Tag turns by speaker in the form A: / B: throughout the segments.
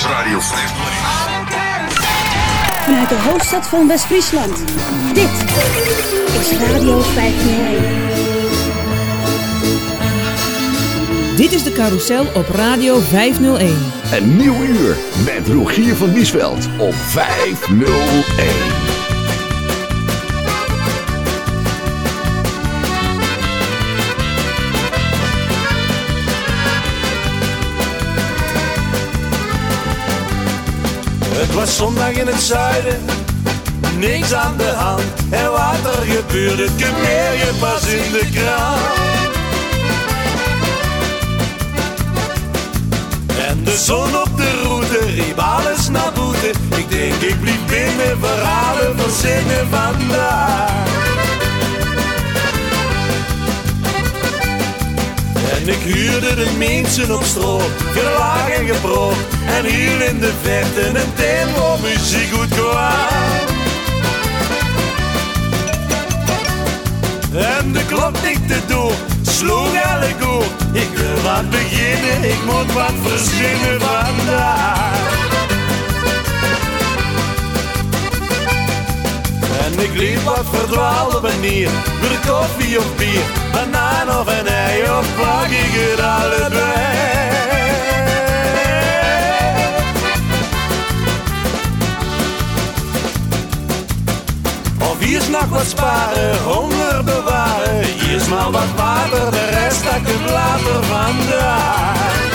A: is Radio 501.
B: Vanuit de hoofdstad van West-Friesland. Dit is Radio 501.
C: Dit is de carousel op Radio 501.
D: Een nieuw uur met Rogier van Diesveld op 501.
E: Het was zondag in het zuiden, niks aan de hand. En wat er gebeurde, meer je pas in de krant. En de zon op de route riep alles naar boete. Ik denk ik blieb binnen, verhalen verzinnen vandaag. En ik huurde de mensen op stroom, gelaag en gebroken. En hier in de verte een tempo muziek goed kwam. En de klok tikte door, sloeg elk oor. Ik wil wat beginnen, ik moet wat verzinnen vandaag. En ik liep wat verdwaalde manier, door koffie of bier, of een ei of pak ik het allebei. Hier nog wat sparen, honger bewaren, hier is maar wat water, de rest dat ik later vandaag.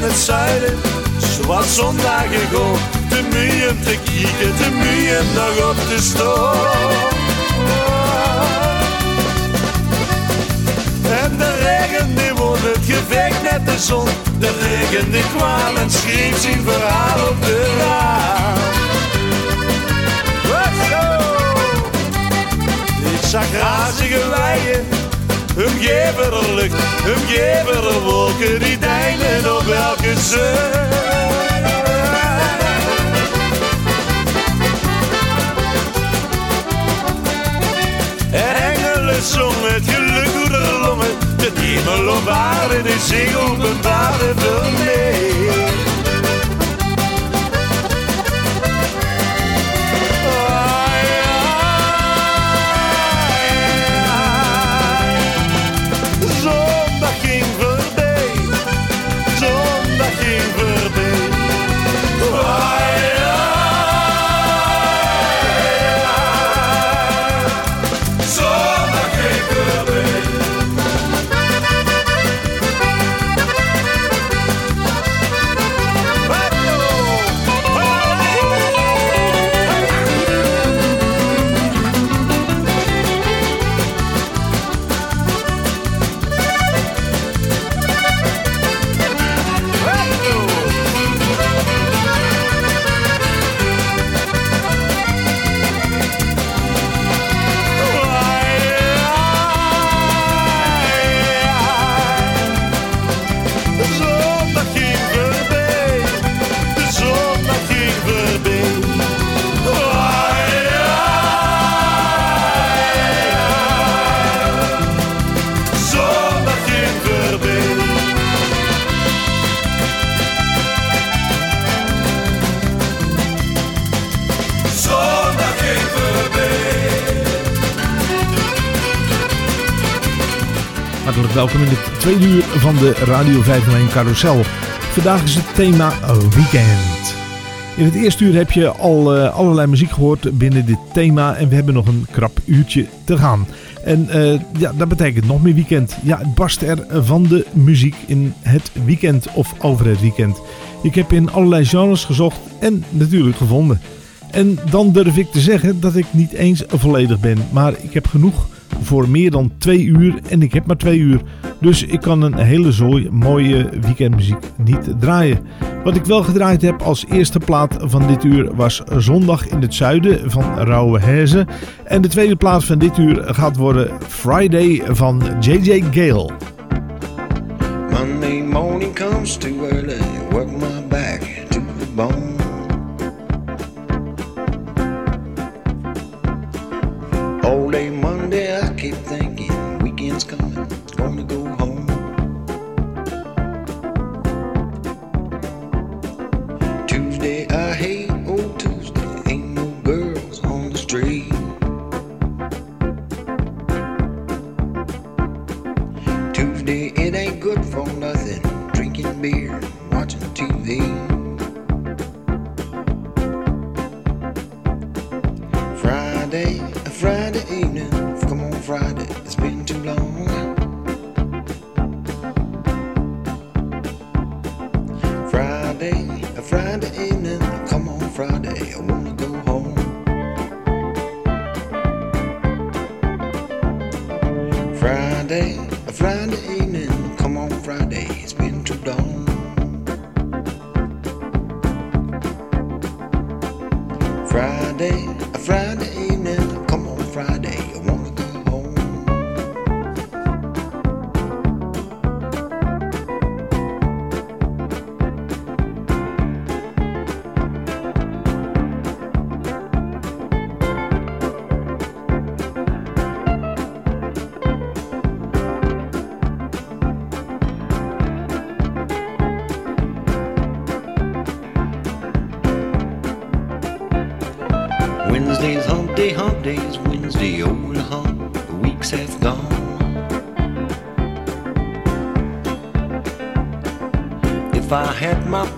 E: Het zuiden, zoals zondag gewoon. Te moe te kijken, te moe nog op te staan. En de regen die won het gevecht met de zon. De regen die kwam en schreef zijn verhaal op de raam. Ik zag razige weien, omgeven er lucht, er wolken die deinen op elke zee. Zongen het geluk door de longen. De hemel aarde, de zee openbaarde veel.
F: Welkom in het tweede uur van de Radio 501 Carousel. Vandaag is het thema weekend. In het eerste uur heb je al eh, allerlei muziek gehoord binnen dit thema en we hebben nog een krap uurtje te gaan. En eh, ja, dat betekent nog meer weekend. Ja, het barst er van de muziek in het weekend of over het weekend. Ik heb in allerlei genres gezocht en natuurlijk gevonden. En dan durf ik te zeggen dat ik niet eens volledig ben, maar ik heb genoeg voor meer dan twee uur en ik heb maar twee uur. Dus ik kan een hele zooi mooie weekendmuziek niet draaien. Wat ik wel gedraaid heb als eerste plaat van dit uur was Zondag in het Zuiden van Rauwe Herzen. En de tweede plaat van dit uur gaat worden Friday van J.J. Gale.
G: Monday morning comes too early, work my nothing, drinking beer, watching TV.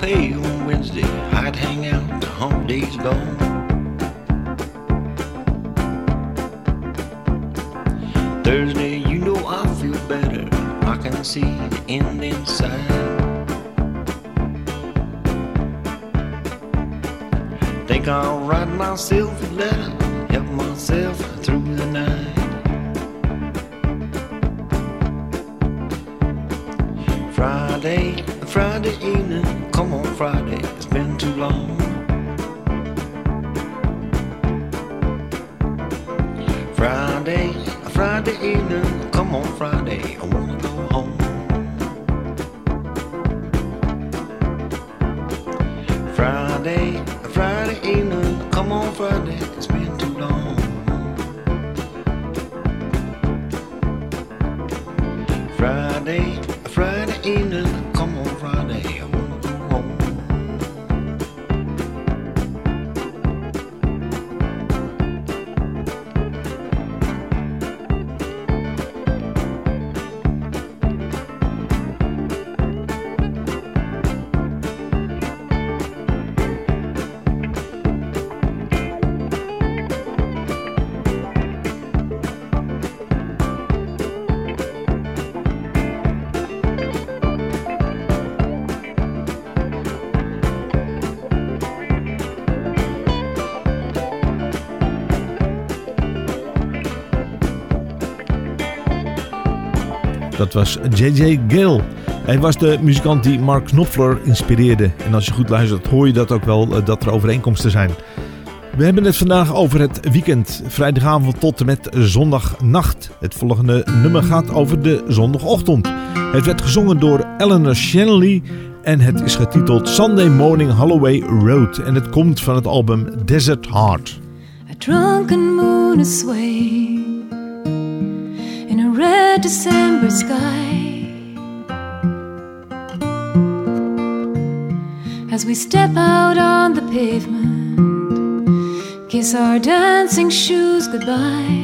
G: Pay Friday, a Friday evening,
F: Dat was J.J. Gale. Hij was de muzikant die Mark Knopfler inspireerde. En als je goed luistert hoor je dat ook wel, eh, dat er overeenkomsten zijn. We hebben het vandaag over het weekend. Vrijdagavond tot en met zondagnacht. Het volgende nummer gaat over de zondagochtend. Het werd gezongen door Eleanor Shanley en het is getiteld Sunday Morning Holloway Road. En het komt van het album Desert Heart.
H: A drunken moon is December sky. As we step out on the pavement, kiss our dancing shoes goodbye.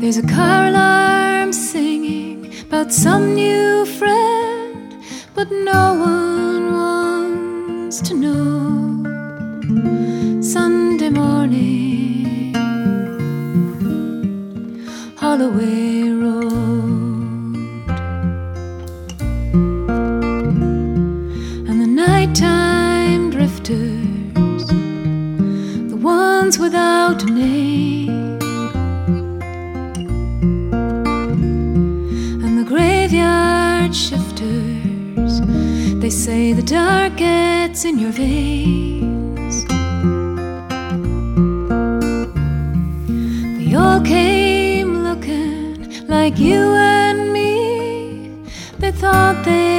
H: There's a car alarm singing about some new friend, but no one wants to know. Holloway Road. And the nighttime drifters, the ones without a name. and the Graveyard shifters, they say the dark gets in your veins. You and me, they thought
I: they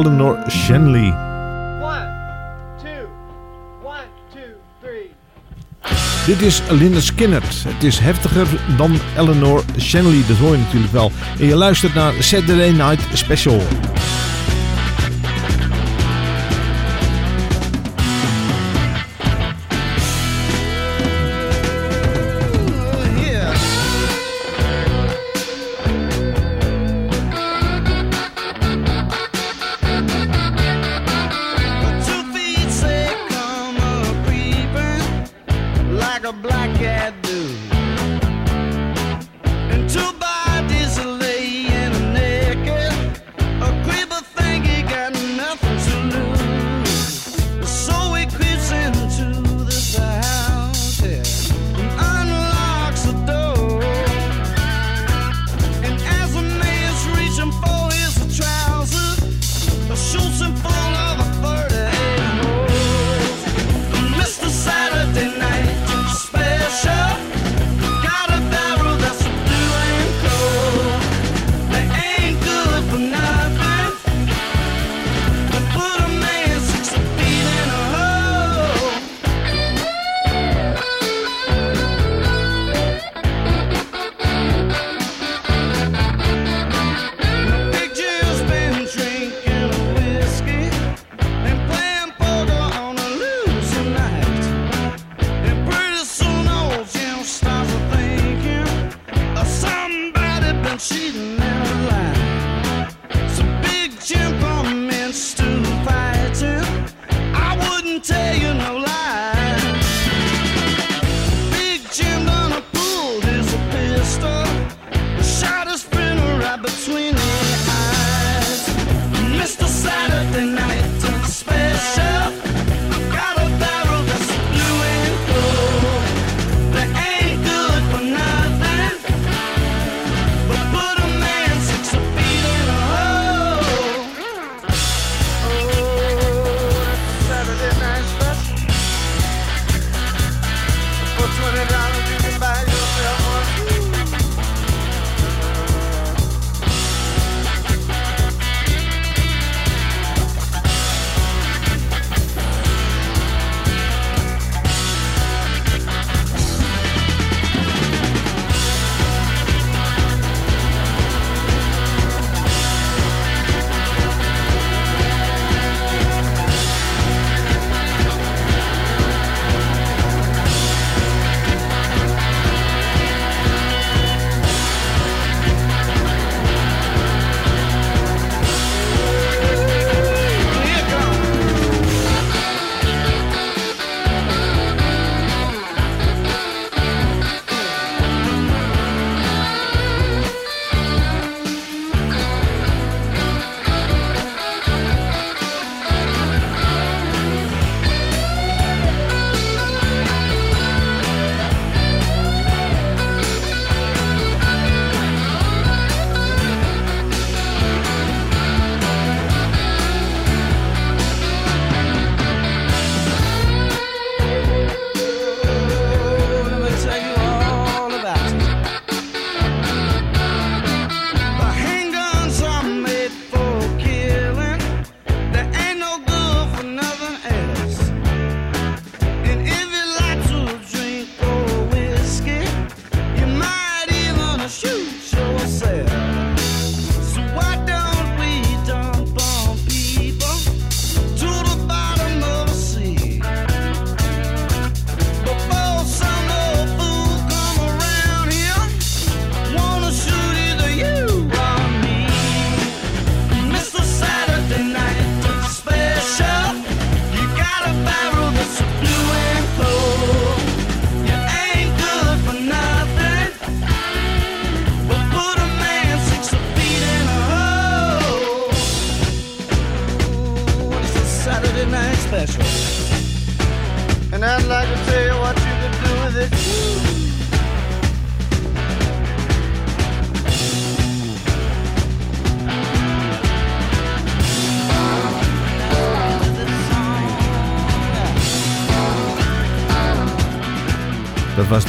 I: Eleanor Shanley.
F: 1, 2, 1, 2, 3.
I: Dit is Linda Skinnert. Het is heftiger dan Eleanor Shanley. Dat hoor je natuurlijk wel. En je luistert naar Saturday Night Special.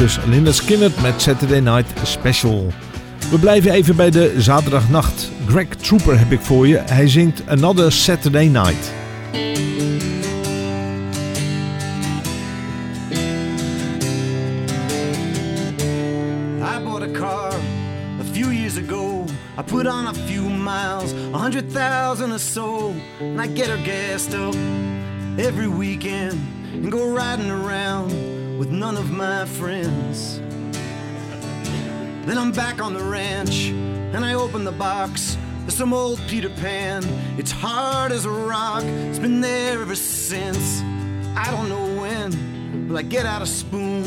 F: Dus Linda Skinner met Saturday Night Special. We blijven even bij de zaterdagnacht. Greg Trooper heb ik voor je. Hij zingt Another Saturday Night.
J: I bought a car a few years ago. I put on a few miles, a hundred thousand or so, and I get her gassed up every weekend and go riding around none of my friends. Then I'm back on the ranch and I open the box. There's some old Peter Pan. It's hard as a rock. It's been there ever since. I don't know when, but I get out a spoon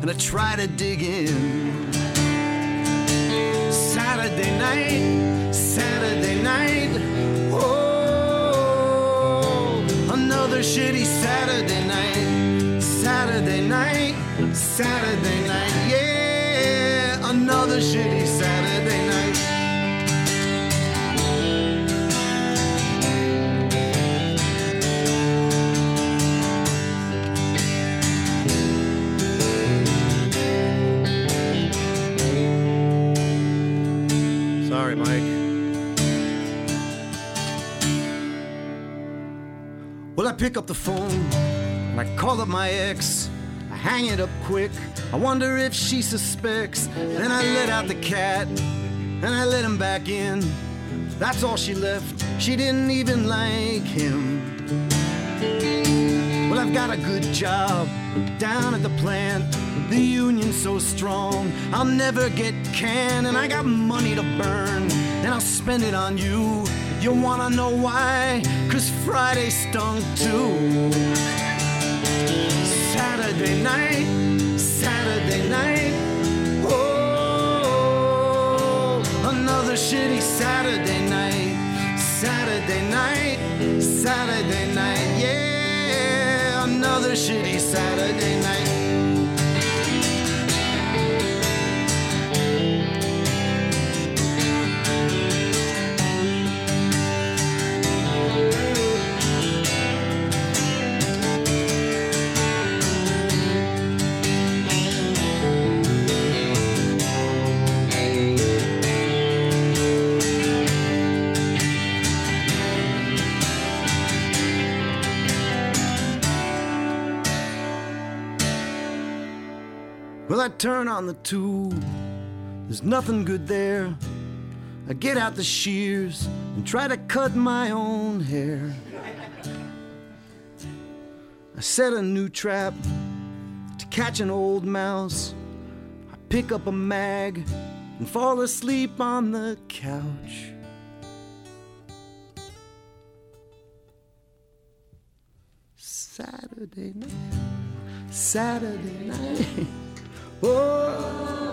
J: and I try to dig in. Saturday night, Saturday night. Oh, another shitty Saturday night. Saturday night, Saturday night. Yeah, another shitty Saturday night. Sorry, Mike. Well, I pick up the phone and I call up my ex. Hang it up quick. I wonder if she suspects. Then I let out the cat and I let him back in. That's all she left. She didn't even like him. Well, I've got a good job down at the plant. The union's so strong, I'll never get canned. And I got money to burn, and I'll spend it on you. You wanna know why? Cause Friday stunk too. Saturday night, Saturday night. Oh, another shitty Saturday night. Saturday night, Saturday night. Yeah, another shitty Saturday night. I turn on the tube, there's nothing good there. I get out the shears and try to cut my own hair. I set a new trap to catch an old mouse. I pick up a mag and fall asleep on the couch. Saturday night, Saturday night. Oh,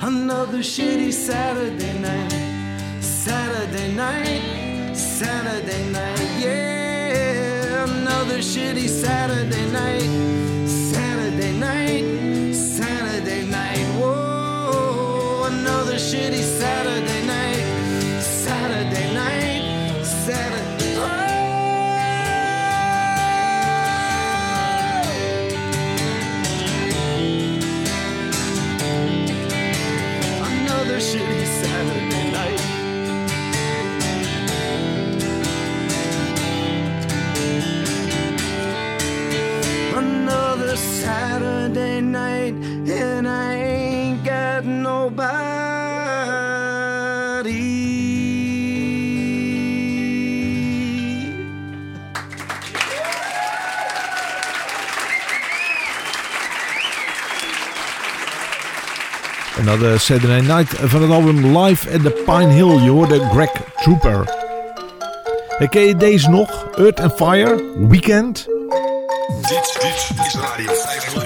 J: another shitty Saturday night, Saturday night, Saturday night, yeah, another shitty Saturday night, Saturday night, Saturday night, whoa, another shitty Saturday Another Saturday Night
F: van het album Live at the Pine Hill. Je hoorde Greg Trooper. Hey, ken je deze nog? Earth and Fire, Weekend.
K: Dit, dit is Radio 501.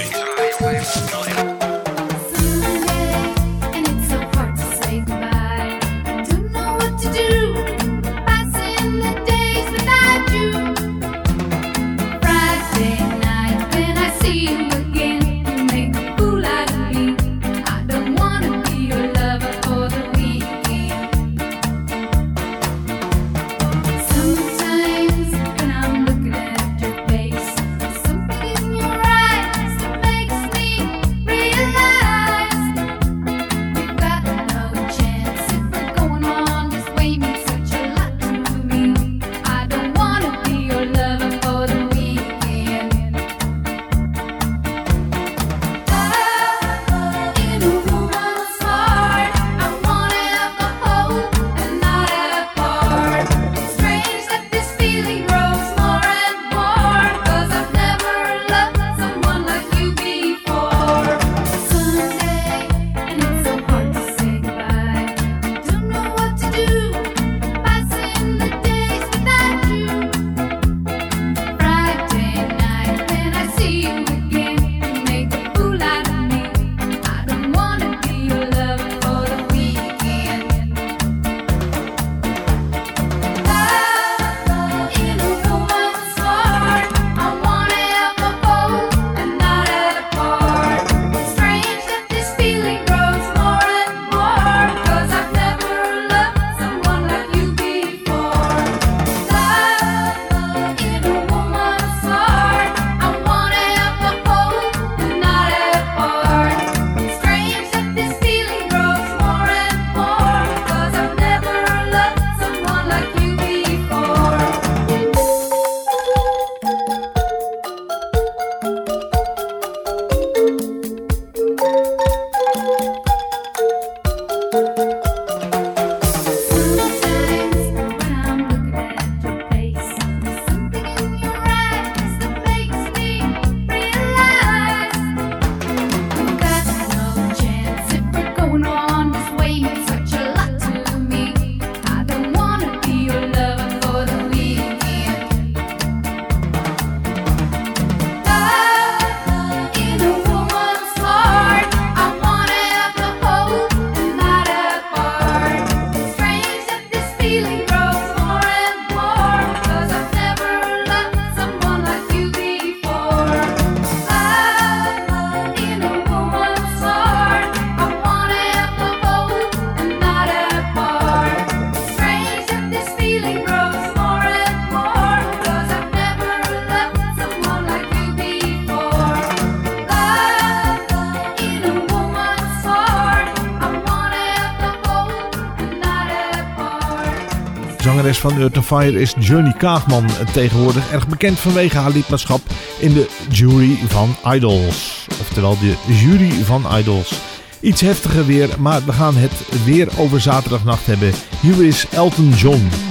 L: Van Earth Fire is Journey Kaagman. Tegenwoordig erg bekend vanwege haar lidmaatschap in de jury van Idols. Oftewel de jury van Idols. Iets heftiger weer, maar we gaan het weer over zaterdagnacht hebben. Hier is Elton John.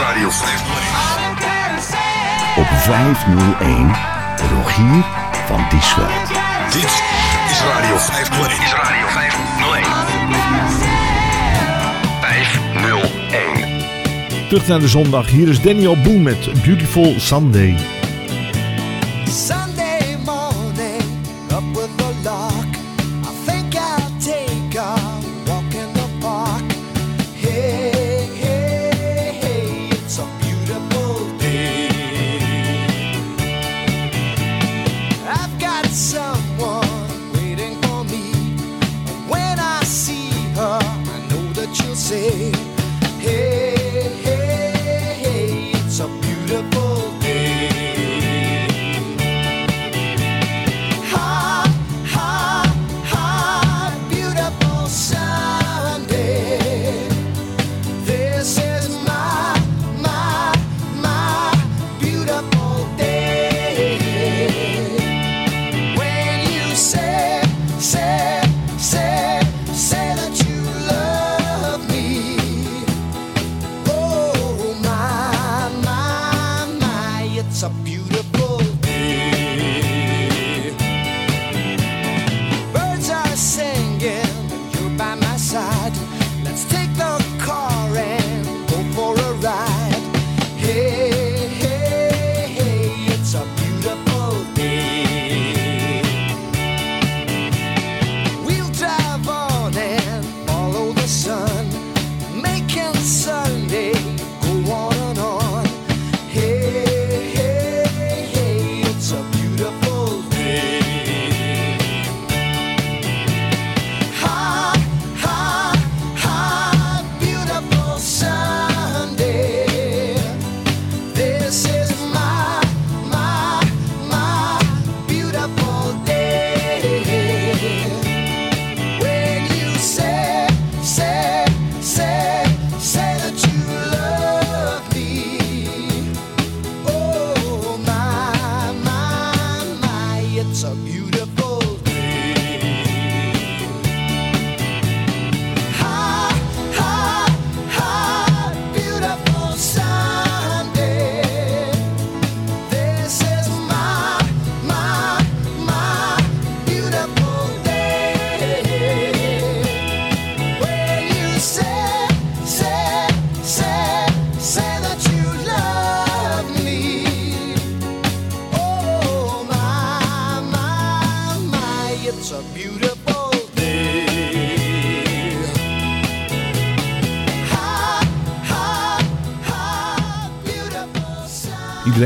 M: Radio 501.
D: Op 501 Rogier van Diesveld.
M: Dit is Radio 501. Is Radio 501. 501.
L: Terug naar de zondag. Hier is Daniel Boone met Beautiful Sunday.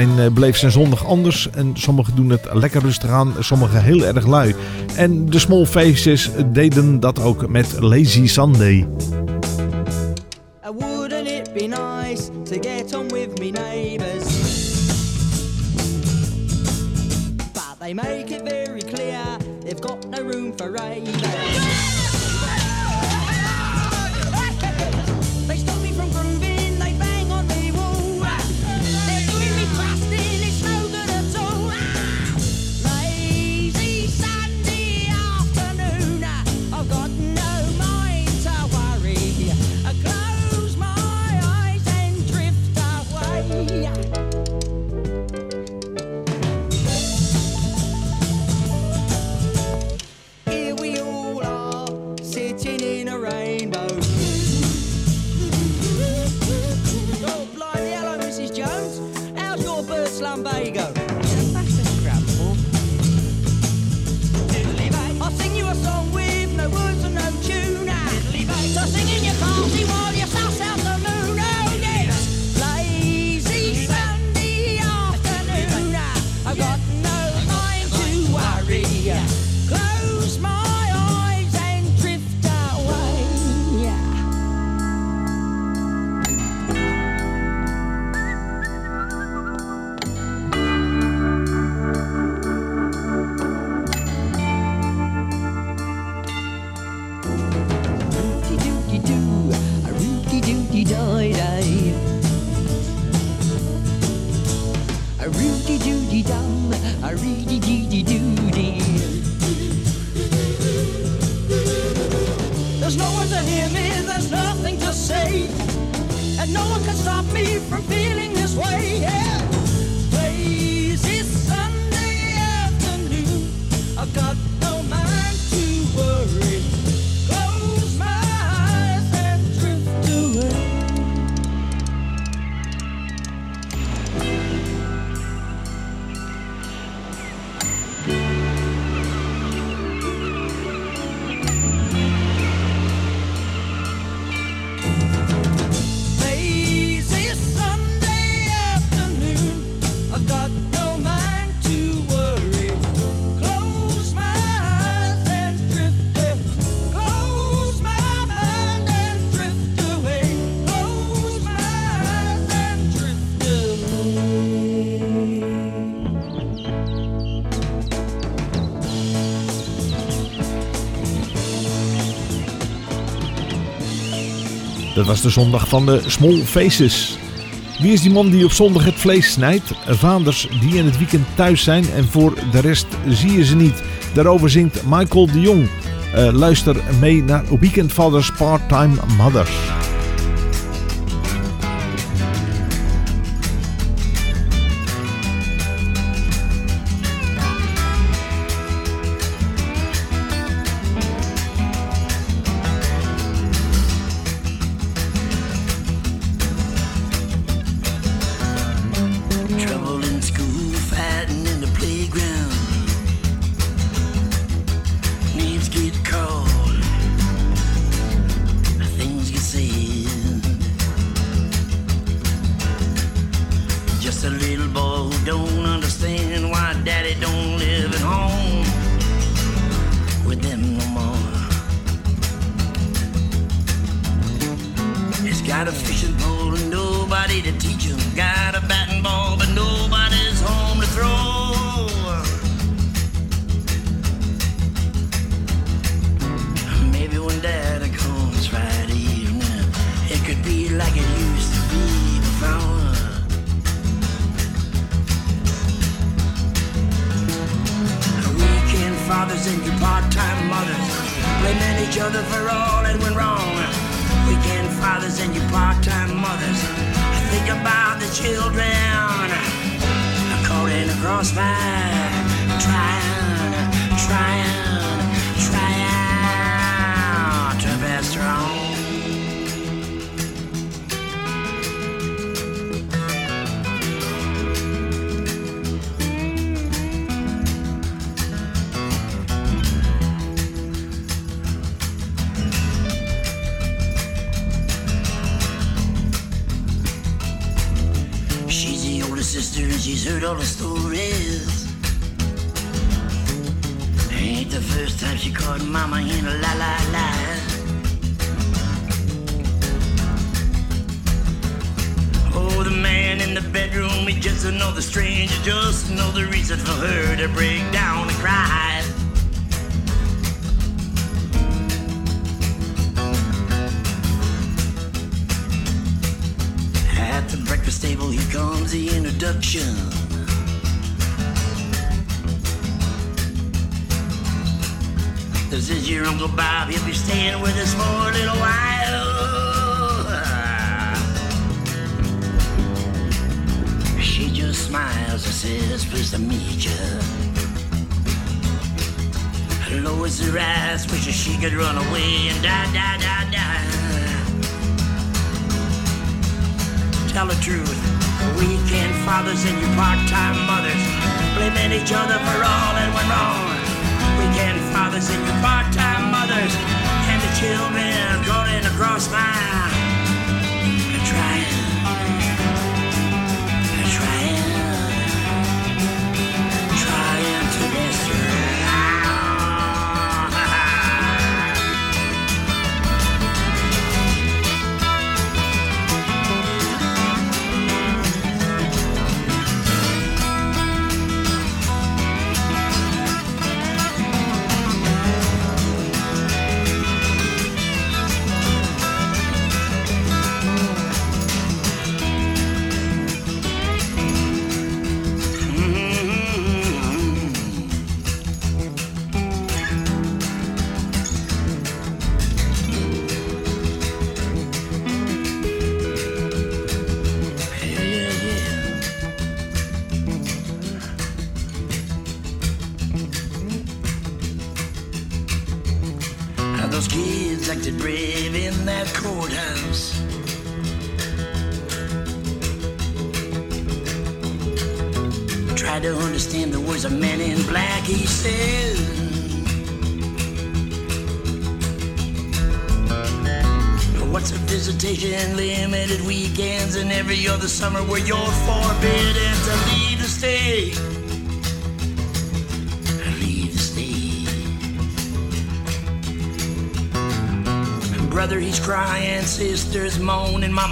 N: Iedereen eh, zijn zondag anders. En sommigen doen het lekker rustig aan, sommigen heel erg lui. En de Small Faces deden dat ook met Lazy Sunday. Dat was de zondag van de Small Faces. Wie is die man die op zondag het vlees snijdt? Vaders die in het weekend thuis zijn en voor de rest zie je ze niet. Daarover zingt Michael de Jong. Eh, luister mee naar Weekend Fathers Part-Time Mothers.
O: Trying, trying, trying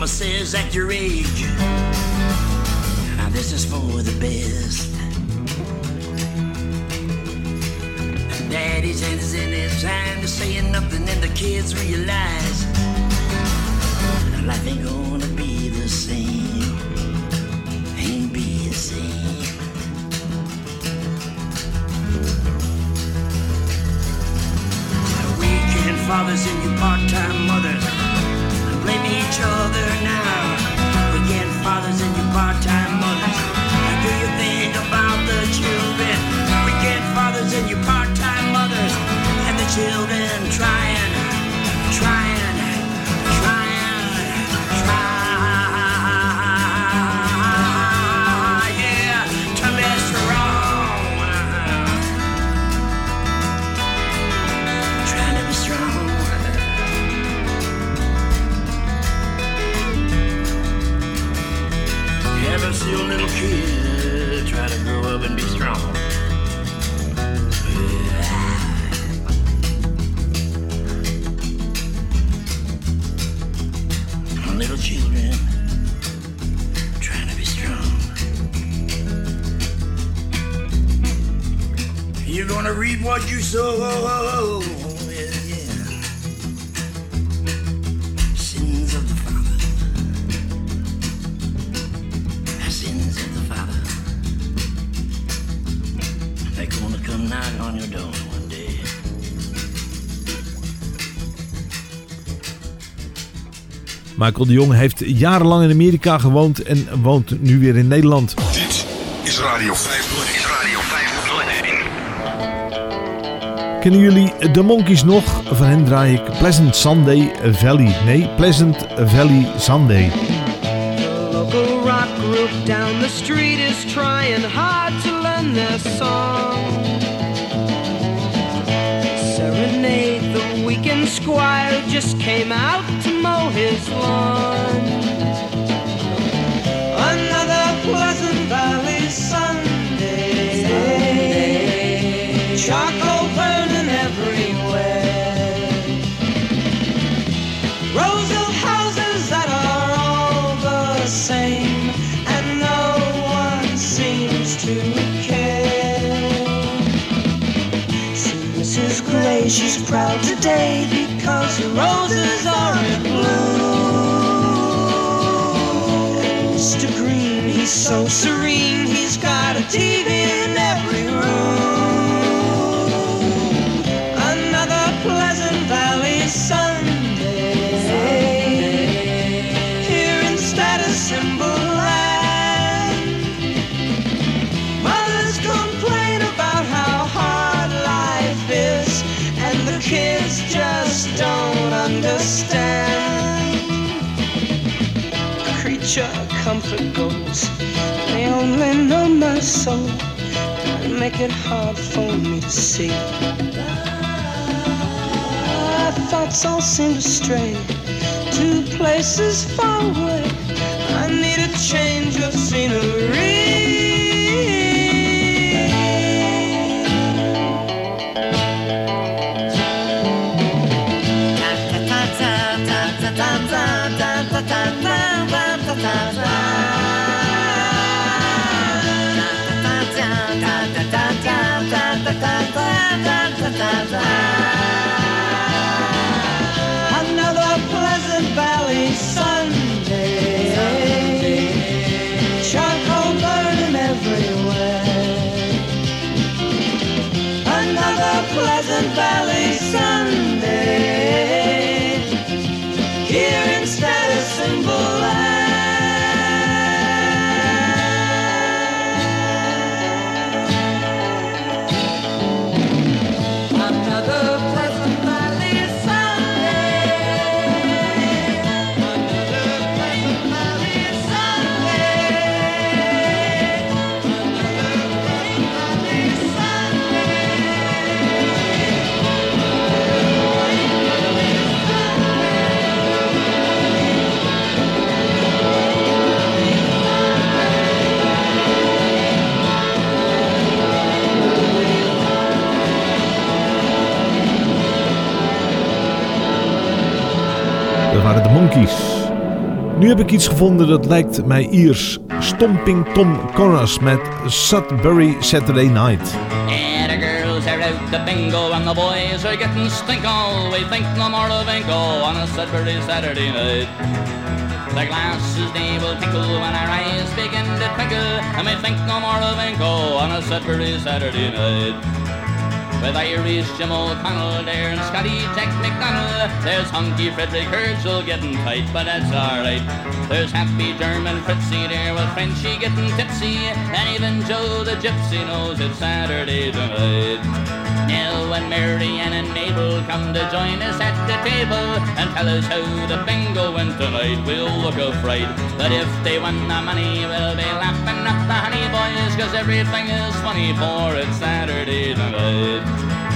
O: moaning, mama says, at
F: Michael de Jong heeft jarenlang in Amerika gewoond en woont nu weer in Nederland.
K: Dit is Radio 501. Is Radio 501.
F: Kennen jullie de Monkeys nog? Van hen draai ik Pleasant Sunday Valley. Nee, Pleasant Valley Sunday.
P: The local rock group down the street is trying hard to learn their song. Serenade the weekend squire just came out mow his lawn. Another Pleasant She's proud today because her roses are in bloom. And Mr. Green, he's so serene, he's got a TV in every Creature comfort goes, they only know my soul. and Make it hard for me to see. My thoughts all seem to stray to places far away. I need a change of scenery. Another Pleasant Valley Sunday. Charcoal burning everywhere. Another Pleasant Valley
F: Nu heb ik iets gevonden dat lijkt mij Iers. Stomping Tom Chorus met Sudbury Saturday Night.
Q: And the girls are out the bingo and the boys are getting stinkle. We think no more of Ingo on a Sudbury Saturday night. The glasses they will tinkle when our eyes begin to twinkle, and we think no more of Ingo on a Sudbury Saturday night. With Irish Jim O'Connell there and Scotty Jack McDonald. There's Hunky Frederick Herschel getting tight, but that's alright. There's Happy German Fritzy there with Frenchy getting tipsy. And even Joe the Gypsy knows it's Saturday tonight. Now when Mary Ann and Mabel come to join us at the table and tell us how the bingo went tonight, we'll look afraid. But if they win the money, we'll be laughing at the honey boys, cause everything is funny for it's Saturday tonight.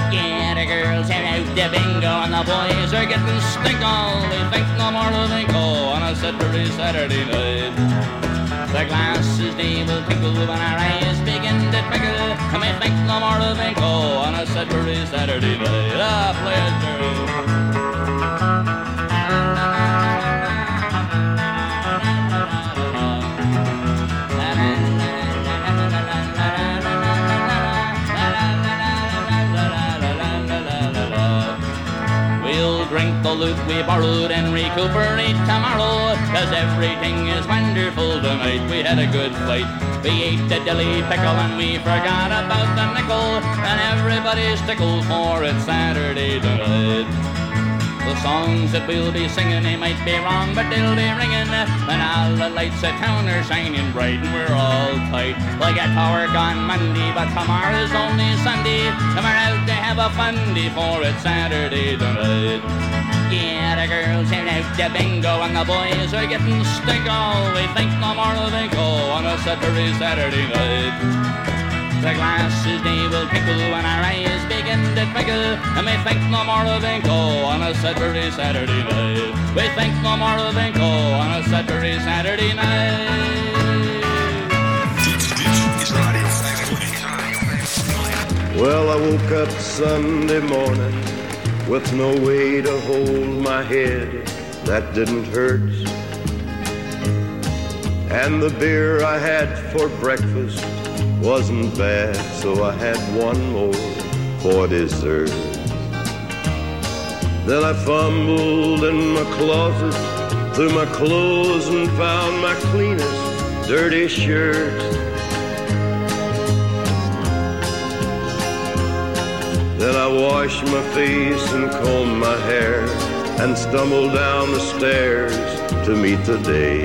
Q: Yeah, the girls are out the bingo and the boys are getting stinkle. They think no more of bingo on a Saturday, Saturday night. The glasses they will tinkle when our eyes begin to twinkle, and we think no more of bingo on a Saturday, Saturday night. Ah, pleasure. Loot we borrowed and recuperate tomorrow. Cause everything is wonderful tonight. We had a good fight. We ate the dilly pickle and we forgot about the nickel. And everybody's tickled for it Saturday night. The songs that we'll be singing, they might be wrong, but they'll be ringing. And all the lights of town are shining bright, and we're all tight. Get to work on Monday, but tomorrow's only Sunday. And we're to have a fun day for it Saturday night. Yeah, the girls are out to bingo, and the boys are getting stinko. We think no more of bingo on a Saturday, Saturday night. The glasses they will tinkle when our eyes begin to twinkle And we think no more of Inco on a Saturday, Saturday night We think no more of Inco on a Saturday, Saturday night
K: Dit is Radio 501.
A: Well, I woke up Sunday morning with no way to hold my head. That didn't hurt. And the beer I had for breakfast wasn't bad, so I had one more for dessert. Then I fumbled in my closet through my clothes and found my cleanest dirty shirt. Then I washed my face and combed my hair and stumbled down the stairs to meet the day.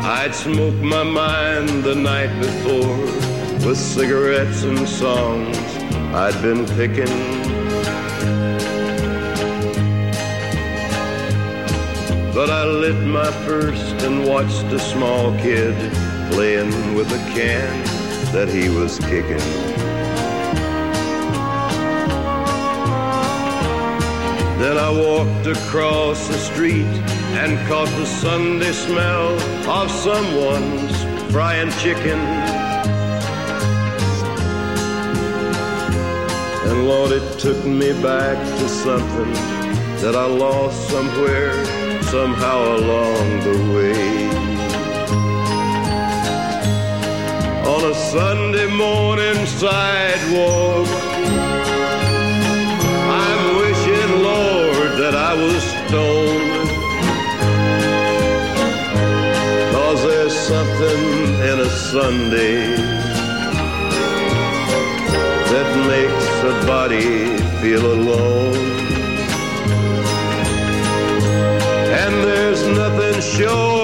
A: I'd smoked my mind the night before with cigarettes and songs I'd been picking. But I lit my first and watched a small kid playing with a can that he was kicking. Then I walked across the street and caught the Sunday smell of someone's frying chicken. And Lord, it took me back to something that I lost somewhere, somehow along the way. On a Sunday morning sidewalk, Cause there's something in a Sunday that makes a body feel alone. And there's nothing short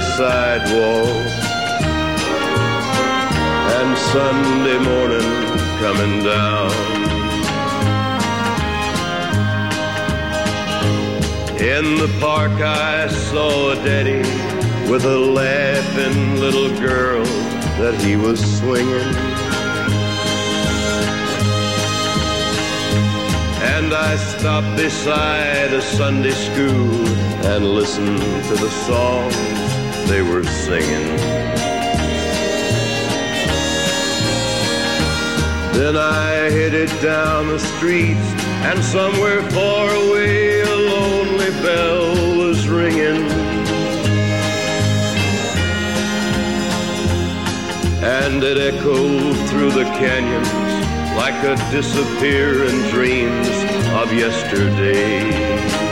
A: sidewalk and Sunday morning coming down. In the park I saw a daddy with a laughing little girl that he was swinging. And I stopped beside a Sunday school and listened to the songs they were singing. Then I headed down the street, and somewhere far away a lonely bell was ringing. And it echoed through the canyons like a disappearing dreams of yesterday.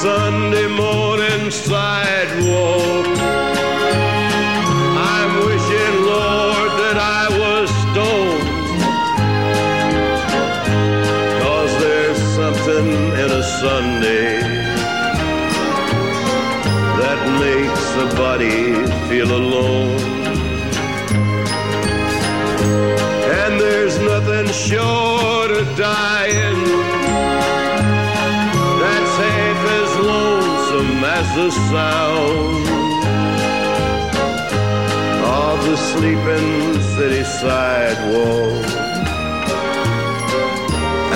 A: Sunday morning sidewalk, I'm wishing, Lord, that I was stoned. Cause there's something in a Sunday that makes a body feel alone. And there's nothing short the sound of the sleeping city sidewalk.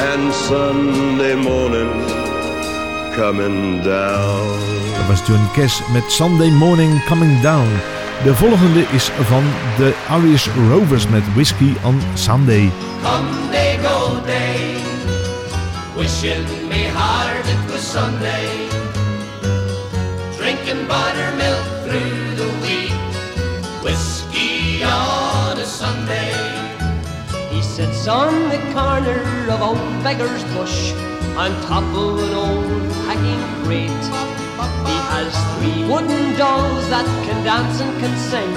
A: And Sunday morning coming down.
F: Dat was Johnny Cash met Sunday Morning Coming Down. De volgende is van de Irish Rovers met Whiskey on Sunday.
R: Come day, go day.
S: Wishing me hard it was Sunday. On
T: the corner of old Beggar's Bush on top of an old hanging crate. He has three wooden dolls that can dance and can sing,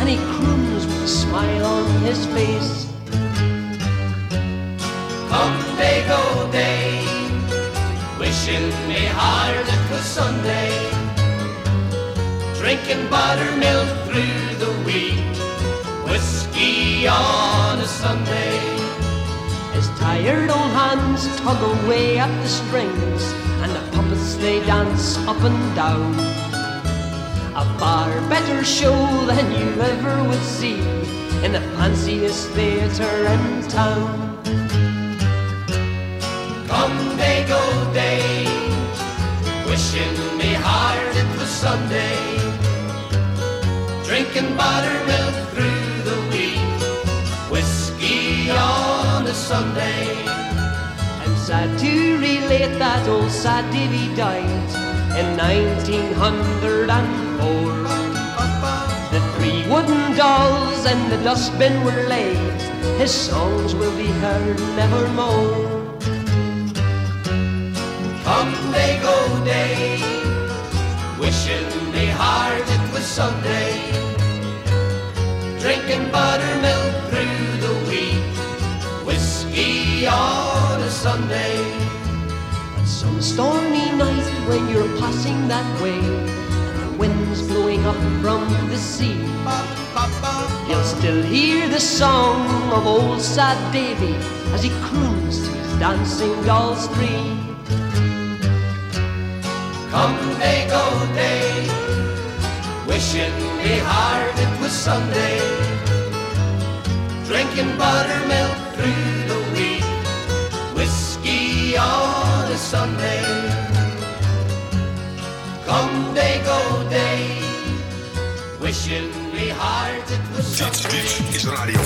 T: and he croons with a smile on his face.
S: Come day go day, wishing me hard it was Sunday. Drinking buttermilk through the week, whiskey on a Sunday.
T: His tired old hands tug away at the strings, and the puppets they dance up and down. A far better show than you ever would see in the fanciest theatre in town.
S: Come day go day, wishing me hard it was Sunday. Drinking buttermilk Sunday.
T: I'm sad to relate that old Seth Davy died in 1904. The three wooden dolls in the dustbin were laid. His songs will be heard nevermore.
S: Come day go day, wishing me hard it was Sunday. Drinking buttermilk Sunday.
T: But some stormy night when you're passing that way, and the wind's blowing up from the sea, you'll still hear the song of old Seth Davy as he croons to his dancing dolls three.
S: Come day go day, wishing me hard it was Sunday. Drinking buttermilk through on a Sunday. Come day go day, wishing me hard it was Sunday.
K: Dit is Radio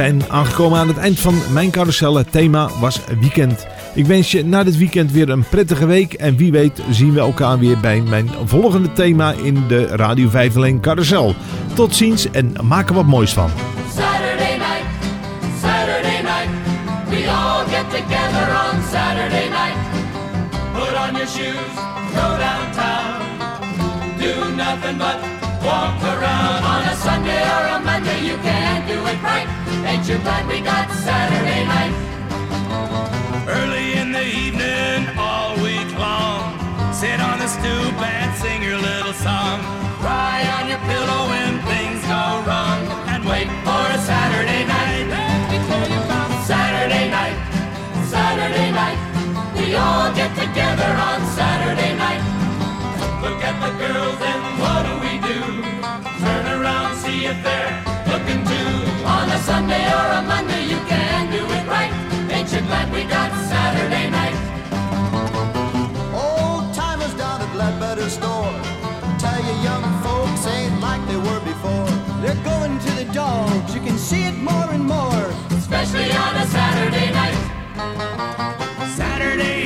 F: zijn aangekomen aan het eind van mijn carousel. Het thema was weekend. Ik wens je na dit weekend weer een prettige week. En wie weet zien we elkaar weer bij mijn volgende thema in de Radio 501 carousel. Tot ziens en maak er wat moois van.
S: Saturday night, Saturday night, we all get together on Saturday night. Put on your shoes, go downtown, do nothing but walk around. On a Sunday or a Monday, you can't do it right. Ain't you glad we got Saturday night?
E: Early in the evening, all week long, sit on the stoop and sing your little song.
S: Cry on your pillow when things go wrong, and wait for a Saturday night. Saturday night, Saturday night. We all get together on Saturday night. Look at the girls and what do we do? Turn around, see if they're looking too. On a Sunday or a Monday, you can do it right. Ain't you glad we got Saturday night?
J: Old timers down at Ledbetter store tell you young folks ain't like they were before. They're going to the dogs, you can see it more and more.
S: Especially on a Saturday night.
E: Saturday